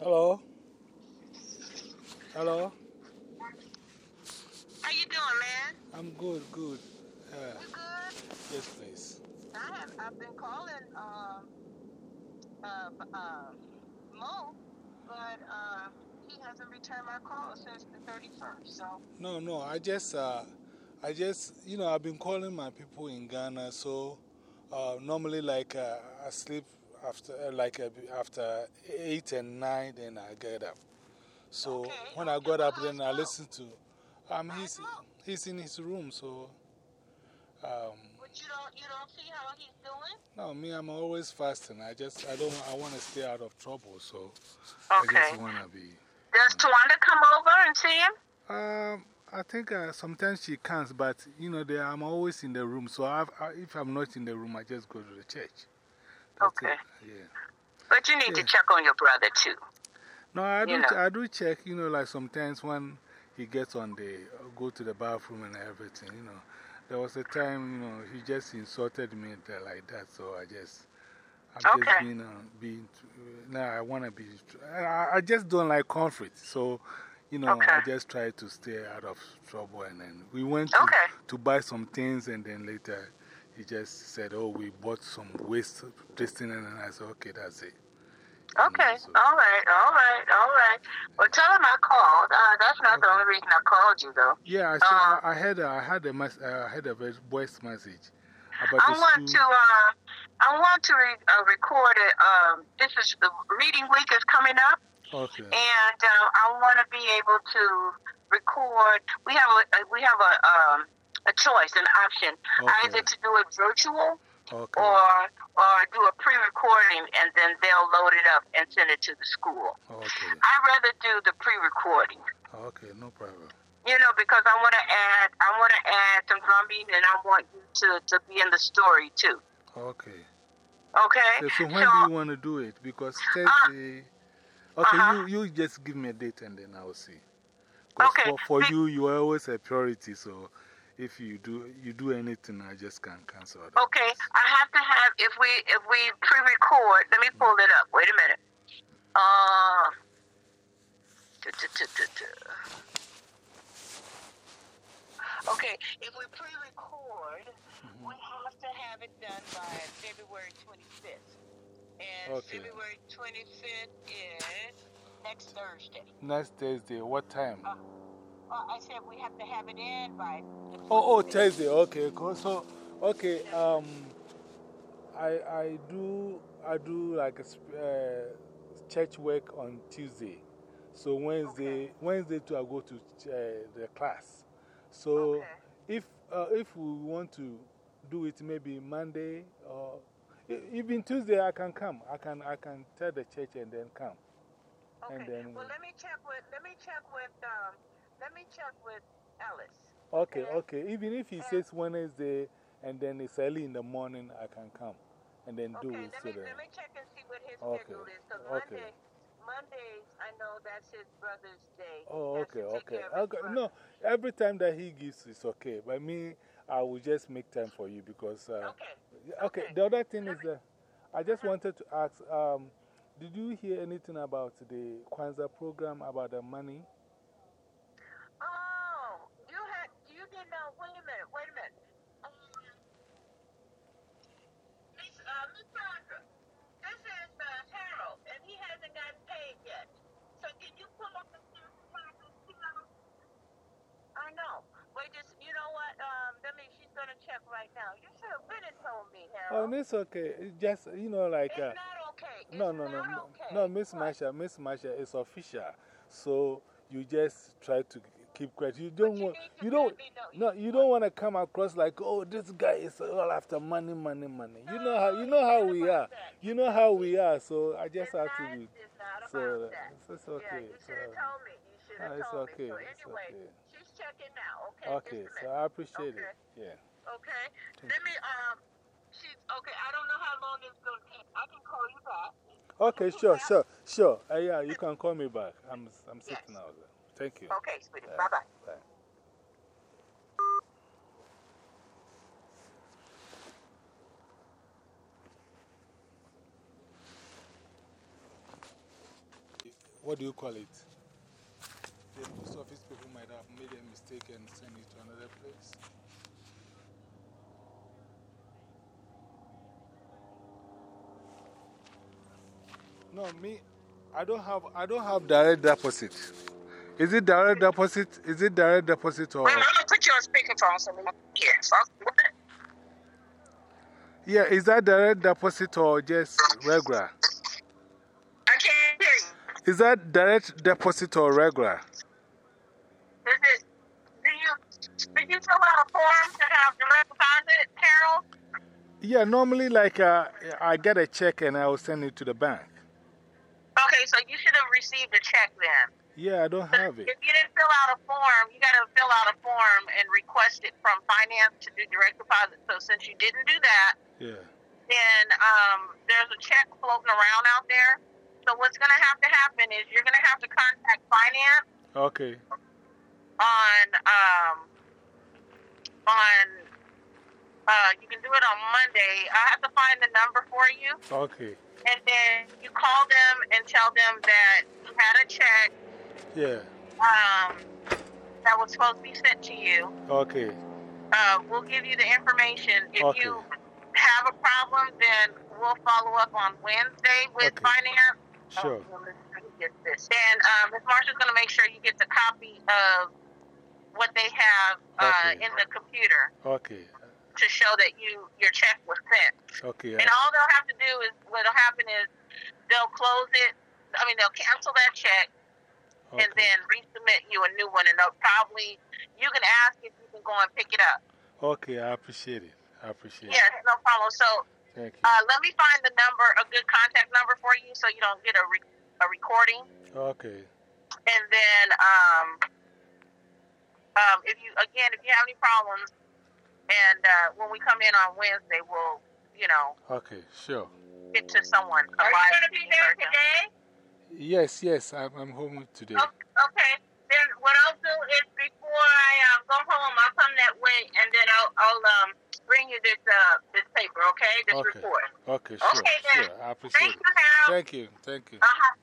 Hello? Hello? How you doing, man? I'm good, good. Uh, You good? yes, please. I have. I've been calling um, uh, uh, Mo, but uh, he hasn't returned my call since the 31st. So No, no, I just, uh, I just, you know, I've been calling my people in Ghana, so uh, normally, like, uh, I sleep after, uh, like, uh, after 8 and 9, then I get up. So Okay, when I got up, then I how's Mo? listen to, um, he's, he's in his room, so, um, but you don't. You don't see how he's doing. no, me, I'm always fasting. I just, I don't, I want to stay out of trouble, so I Okay. just want to be. Does Tawanda come over and see him? Um, I think uh, sometimes she comes, but you know, they, I'm always in the room. So I've, I, if I'm not in the room, I just go to the church. Okay. Yeah. But you need Yeah. to check on your brother too. No, I do, You know. I do check, you know, like sometimes when he gets on the, go to the bathroom and everything, you know. There was a time, you know, he just insulted me there like that, so I just, I'm just being, uh, being, now I want to be, I, I just don't like conflict, so, you know, I just try to stay out of trouble. And then we went to, Okay. to buy some things, and then later he just said, Oh, we bought some waste, thing, and I said, Okay, that's it. Okay. so- All right. All right. All right. Well, tell him I called. Uh, that's not the only reason I called you, though. Yeah, I, Uh, saw, I, I had a, I had a, mess, uh, I had a voice message about I want school. to, uh, I want to re uh, record it. Um, this is the reading week is coming up, Okay. and uh, I want to be able to record. We have a uh, we have a um, a choice, an option, Okay. either to do it virtual Okay. or or do a pre-recording, and then they'll load it up and send it to the school. Okay. I'd rather do the pre-recording. Okay, no problem. You know, because I want to add, I want to add some drumming, and I want you to, to be in the story too. Okay. Okay. So, so when do you want to do it? Because Thursday. Okay, uh-huh. you, you just give me a date and then I will see. 'Cause Okay. For, for you, you are always a priority. So if you do, you do anything, I just can't cancel it. Okay, I have to have if we if we pre-record. Let me pull it up. Wait a minute. Uh, tu- tu- tu. Okay, if we pre-record, we have to have it done by February 25th, and Okay. February 25th is next Thursday. Next Thursday, what time? Uh, uh, I said we have to have it in by. Oh, oh, Thursday. Okay, cool. So, okay, um, I, I do, I do like a uh, church work on Tuesday. So Wednesday, Wednesday too, I go to uh, the class. So Okay. if, uh, if we want to do it maybe Monday or even Tuesday, I can come. I can, I can tell the church and then come. Okay. And then, well, let me check with let me check with um let me check with Alice. okay, okay. okay. Even if he says Wednesday and then it's early in the morning, I can come and then do Okay, it. let me let me check and see what his Okay, schedule is. Because okay. Monday, Mondays, I know that's his brother's day. Oh, okay, okay. okay. No, every time that he gives it's okay. But me, I will just make time for you because. Uh, Okay. okay, the other thing Let is that I just Uh-huh. wanted to ask um, did you hear anything about the Kwanzaa program about the money? Oh, you had Wait a minute. Wait a minute. Um, Miss uh, Miss Sandra, this is uh, Harold, and he hasn't gotten paid yet. So can you pull up the I know. Wait, just you know what? Um, let me. She's gonna check right now. You should have been and told me, Oh, Harold. it's okay. It's just, you know, like. it's Uh, not okay. It's no, no, no, okay. No, Miss What? Marsha, Miss Marsha is official. So you just try to keep quiet. You don't want, you don't, no, you don't want to come across like, oh, this guy is all after money, money, money. You know how, you know how we are. You know how we are. So I just have to be. it's So it's, it's okay. you So, should have told me. You should have No, it's told okay, me. So it's anyway, okay. she's checking now. Okay. okay, so. I appreciate it. Yeah. Okay. Let me. Um. She's okay. I don't know how long it's gonna take. I can call you back. Okay, sure, sure, sure. Uh, yeah, you can call me back. I'm, I'm sitting out there. Thank you. Okay, sweetie. Bye bye. Bye. what do you call it? The post office people might have made a mistake and sent it to another place. No, me, I don't have, I don't have direct deposit. Is it direct deposit? Is it direct deposit or? I'm gonna put you on speakerphone so we can hear. Yeah, is that direct deposit or just regular? I can't hear you. Is that direct deposit or regular? Is it? Do you did you fill out a form to have direct deposit, Carol? Yeah, normally, like, uh, I get a check and I will send it to the bank. Okay, so you should have received a check then. Yeah, I don't have it. If you didn't fill out a form, you got to fill out a form and request it from finance to do direct deposit. So since you didn't do that, Yeah. then um, there's a check floating around out there. So what's going to have to happen is you're going to have to contact finance Okay. on um, on. Uh, you can do it on Monday. I have to find the number for you, Okay. and then you call them and tell them that you had a check Yeah. um, that was supposed to be sent to you. Okay. Uh, we'll give you the information. If Okay. you have a problem, then we'll follow up on Wednesday with Okay. finance. Sure. Oh, get this. Then um, Ms. Marsha's going to make sure you get the copy of what they have uh, Okay. in the computer Okay. to show that you your check was sent. Okay. And all they'll have to do is what'll happen is they'll close it. I mean, they'll cancel that check okay. and then resubmit you a new one. And they'll probably you can ask if you can go and pick it up. Okay, I appreciate it. I appreciate it. Yes, no problem. So. Thank you. uh, let me find the number, a good contact number for you, so you don't get a re- a recording. Okay. And then um, um, if you again, if you have any problems, and uh, when we come in on Wednesday, we'll you know Okay, sure. get to someone. Are you going to be there today? Yes, yes, I'm, I'm home today. Okay. Then what I'll do is before I um, go home, I'll come that way, and then I'll I'll um, bring you this uh, this paper, okay? This Okay. report. Okay, sure. Okay, then. Sure. I appreciate Thank it. you, Harold. Thank you. Thank you. Uh huh.